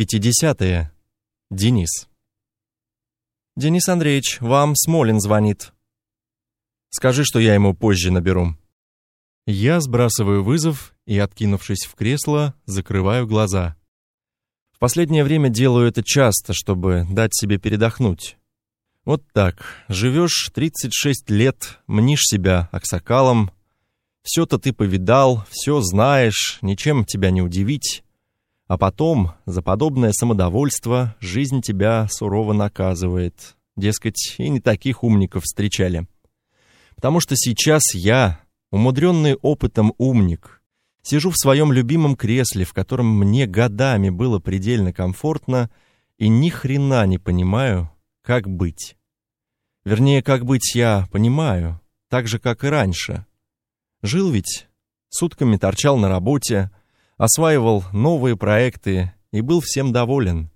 50. Денис. Денис Андреевич, вам Смолин звонит. Скажи, что я ему позже наберу. Я сбрасываю вызов и, откинувшись в кресло, закрываю глаза. В последнее время делаю это часто, чтобы дать себе передохнуть. Вот так, живешь 36 лет, мнишь себя аксакалом, все-то ты повидал, все знаешь, ничем тебя не удивить. А потом, за подобное самодовольство, жизнь тебя сурово наказывает. Дескать, и не таких умников встречали. Потому что сейчас я, умудренный опытом умник, сижу в своем любимом кресле, в котором мне годами было предельно комфортно, и ни хрена не понимаю, как быть. Вернее, как быть я понимаю, так же, как и раньше. Жил ведь, сутками торчал на работе, осваивал новые проекты и был всем доволен.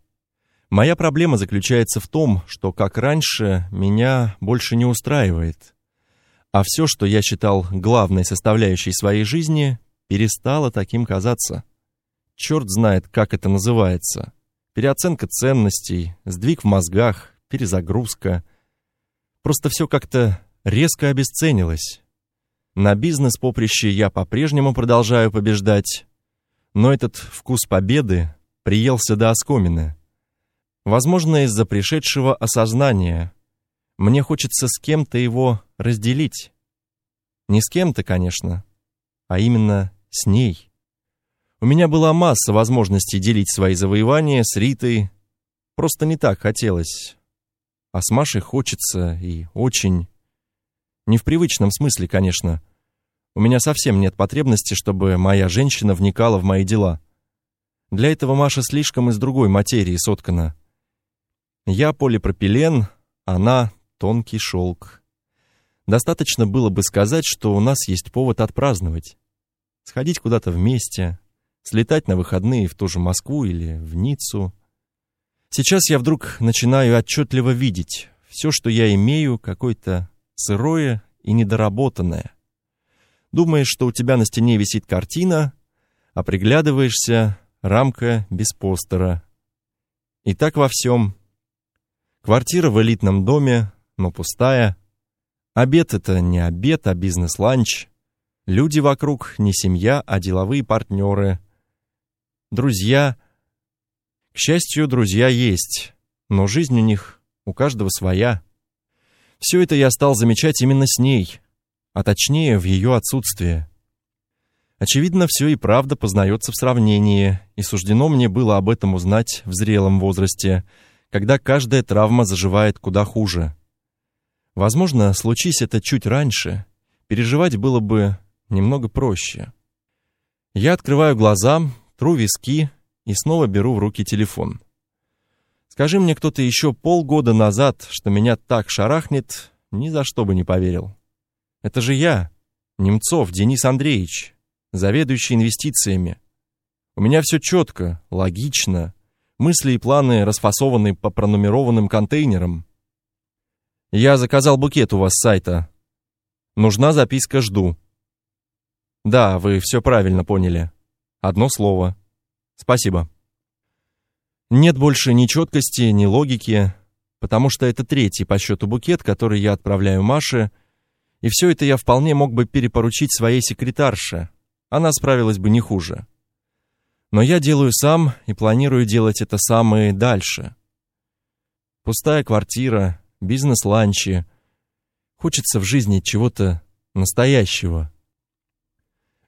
Моя проблема заключается в том, что, как раньше, меня больше не устраивает. А все, что я считал главной составляющей своей жизни, перестало таким казаться. Черт знает, как это называется. Переоценка ценностей, сдвиг в мозгах, перезагрузка. Просто все как-то резко обесценилось. На бизнес-поприще я по-прежнему продолжаю побеждать, но этот вкус победы приелся до оскомины. Возможно, из-за пришедшего осознания. Мне хочется с кем-то его разделить. Не с кем-то, конечно, а именно с ней. У меня была масса возможностей делить свои завоевания с Ритой. Просто не так хотелось. А с Машей хочется и очень. Не в привычном смысле, конечно. У меня совсем нет потребности, чтобы моя женщина вникала в мои дела. Для этого Маша слишком из другой материи соткана. Я полипропилен, она тонкий шелк. Достаточно было бы сказать, что у нас есть повод отпраздновать. Сходить куда-то вместе, слетать на выходные в ту же Москву или в Ниццу. Сейчас я вдруг начинаю отчетливо видеть все, что я имею, какое-то сырое и недоработанное. Думаешь, что у тебя на стене висит картина, а приглядываешься — рамка без постера. И так во всем. Квартира в элитном доме, но пустая. Обед — это не обед, а бизнес-ланч. Люди вокруг не семья, а деловые партнеры. Друзья. К счастью, друзья есть, но жизнь у них у каждого своя. Все это я стал замечать именно с ней — а точнее в ее отсутствие. Очевидно, все и правда познается в сравнении, и суждено мне было об этом узнать в зрелом возрасте, когда каждая травма заживает куда хуже. Возможно, случись это чуть раньше, переживать было бы немного проще. Я открываю глаза, тру виски и снова беру в руки телефон. Скажи мне кто-то еще полгода назад, что меня так шарахнет, ни за что бы не поверил. Это же я, Немцов Денис Андреевич, заведующий инвестициями. У меня все четко, логично. Мысли и планы расфасованы по пронумерованным контейнерам. Я заказал букет у вас с сайта. Нужна записка «Жду». Да, вы все правильно поняли. Одно слово. Спасибо. Нет больше ни четкости, ни логики, потому что это третий по счету букет, который я отправляю Маше, и все это я вполне мог бы перепоручить своей секретарше. Она справилась бы не хуже. Но я делаю сам и планирую делать это самое дальше. Пустая квартира, бизнес-ланчи. Хочется в жизни чего-то настоящего.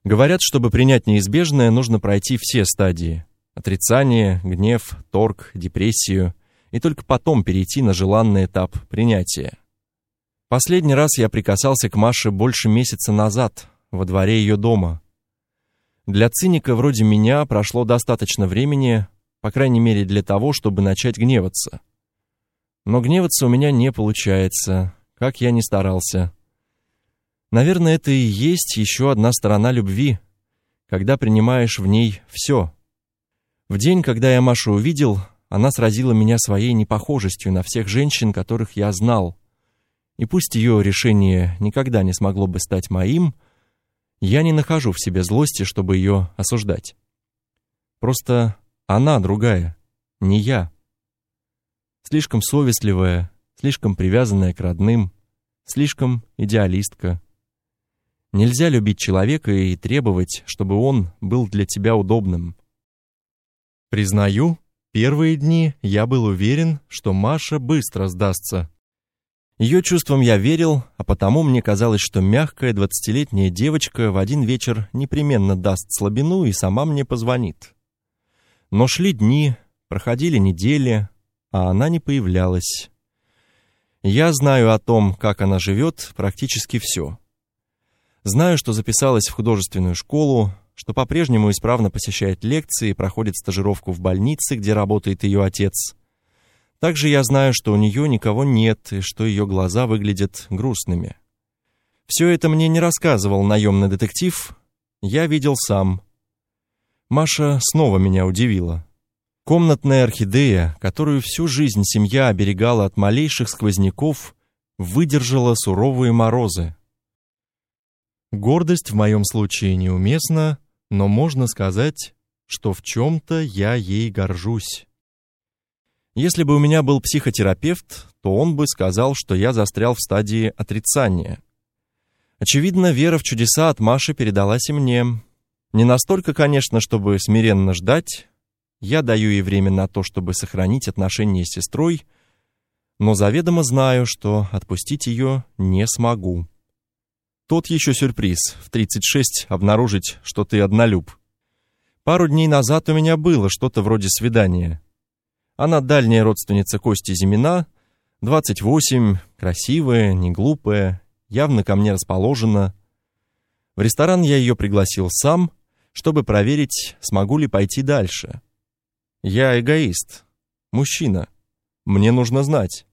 Говорят, чтобы принять неизбежное, нужно пройти все стадии: отрицание, гнев, торг, депрессию, и только потом перейти на желанный этап принятия. Последний раз я прикасался к Маше больше месяца назад, во дворе ее дома. Для циника вроде меня прошло достаточно времени, по крайней мере для того, чтобы начать гневаться. Но гневаться у меня не получается, как я ни старался. Наверное, это и есть еще одна сторона любви, когда принимаешь в ней все. В день, когда я Машу увидел, она сразила меня своей непохожестью на всех женщин, которых я знал. И пусть ее решение никогда не смогло бы стать моим, я не нахожу в себе злости, чтобы ее осуждать. Просто она другая, не я. Слишком совестливая, слишком привязанная к родным, слишком идеалистка. Нельзя любить человека и требовать, чтобы он был для тебя удобным. Признаю, первые дни я был уверен, что Маша быстро сдастся. Ее чувствам я верил, а потому мне казалось, что мягкая двадцатилетняя девочка в один вечер непременно даст слабину и сама мне позвонит. Но шли дни, проходили недели, а она не появлялась. Я знаю о том, как она живет, практически все. Знаю, что записалась в художественную школу, что по-прежнему исправно посещает лекции проходит стажировку в больнице, где работает ее отец. Также я знаю, что у нее никого нет и что ее глаза выглядят грустными. Все это мне не рассказывал наемный детектив, я видел сам. Маша снова меня удивила. Комнатная орхидея, которую всю жизнь семья оберегала от малейших сквозняков, выдержала суровые морозы. Гордость в моем случае неуместна, но можно сказать, что в чем-то я ей горжусь. Если бы у меня был психотерапевт, то он бы сказал, что я застрял в стадии отрицания. Очевидно, вера в чудеса от Маши передалась и мне. Не настолько, конечно, чтобы смиренно ждать. Я даю ей время на то, чтобы сохранить отношения с сестрой, но заведомо знаю, что отпустить ее не смогу. Тот еще сюрприз в 36 обнаружить, что ты однолюб. Пару дней назад у меня было что-то вроде свидания. Она дальняя родственница Кости Зимина, 28, красивая, не глупая, явно ко мне расположена. В ресторан я ее пригласил сам, чтобы проверить, смогу ли пойти дальше. Я эгоист, мужчина. Мне нужно знать.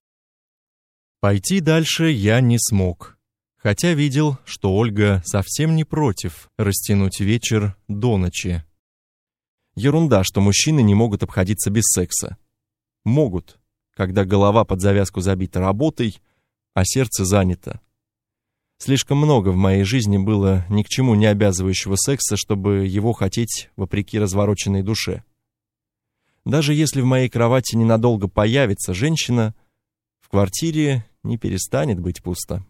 Пойти дальше я не смог хотя видел, что Ольга совсем не против растянуть вечер до ночи. Ерунда, что мужчины не могут обходиться без секса. Могут, когда голова под завязку забита работой, а сердце занято. Слишком много в моей жизни было ни к чему не обязывающего секса, чтобы его хотеть вопреки развороченной душе. Даже если в моей кровати ненадолго появится женщина, в квартире не перестанет быть пусто.